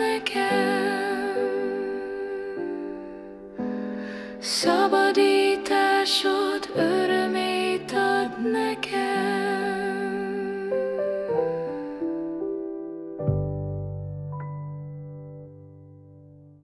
again.